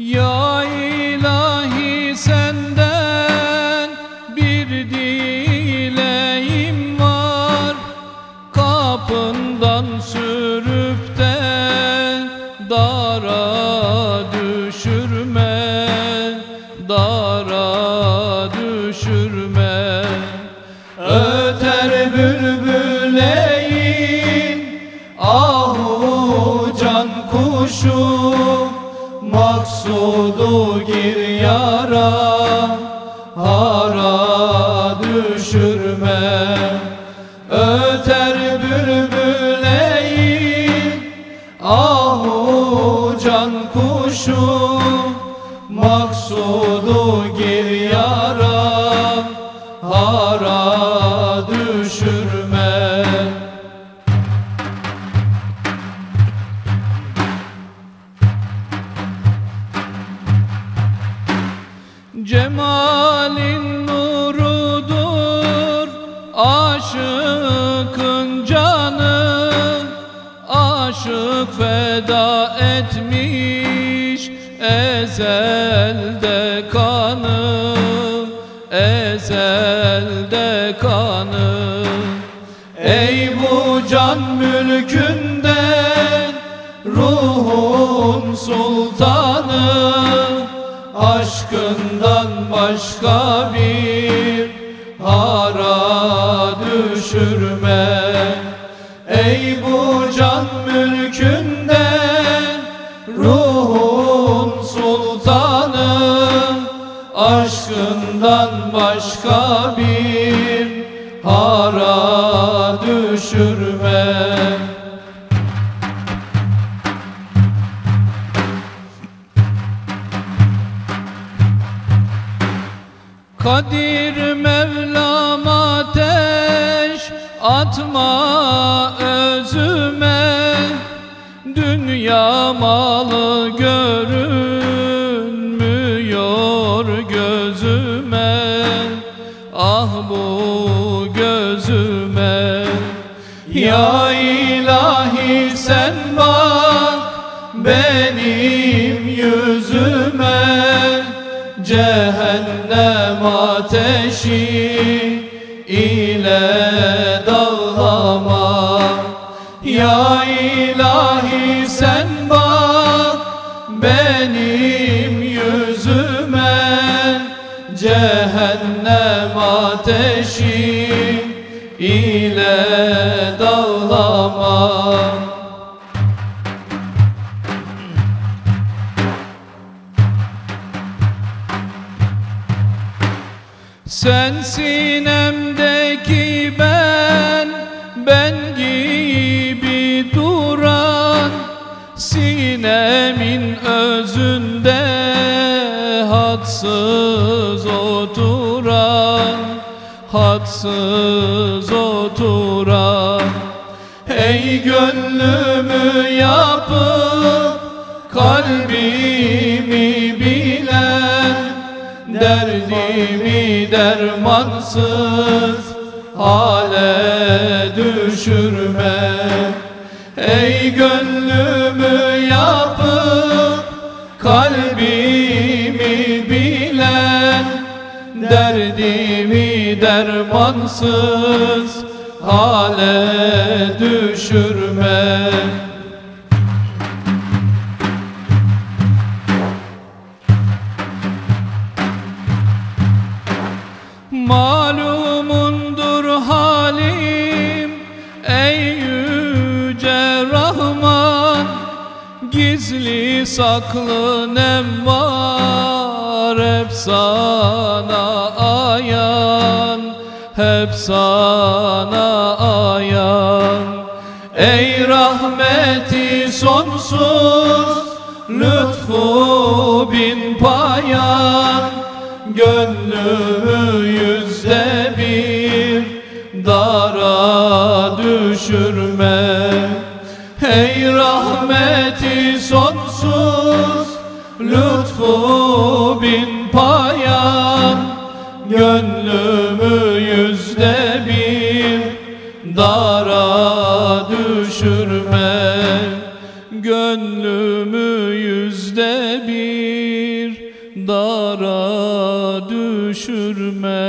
Ya ilahi senden bir dileğim var. Kapından sürüp de dara düşürme Dara düşürme. Öter bülbüleyin Gir yara Hara düşürme. Öter bülbüleyin Ahu can kuşu Maksudu gir yara Hara Cemalin nurudur aşıkın canı Aşık feda etmiş ezelde kanı Ezelde kanı. Ey bu can mülkünden ruhun sultanı başka bir hara düşürme. Ey bu can mülkünden ruhun sultanı Aşkından başka bir hara düşürme Kadir Mevlam ateş atma özüme. Dünya malı görünmüyor gözüme. Ah bu gözüme. Ya ilahi sen bak benim ateşi ile dağlama. Ya ilahi sen bak benim yüzüme. Cehennem ateşi ile Sen sinemdeki ben, ben gibi duran Sinemin özünde hadsız oturan Hadsız oturan. Ey gönlümü yapıp kalbimi Derdimi dermansız hale düşürme. Ey gönlümü yapıp kalbimi bilen Derdimi dermansız hale düşürme Gizli saklı nem var. Hep sana ayan Hep sana ayan. Ey rahmeti sonsuz lütfu bin payan. Gönlümü yüzde bir dara düşürme. Ey rahmeti Gönlümü yüzde bir dara düşürme. Gönlümü yüzde bir Dara düşürme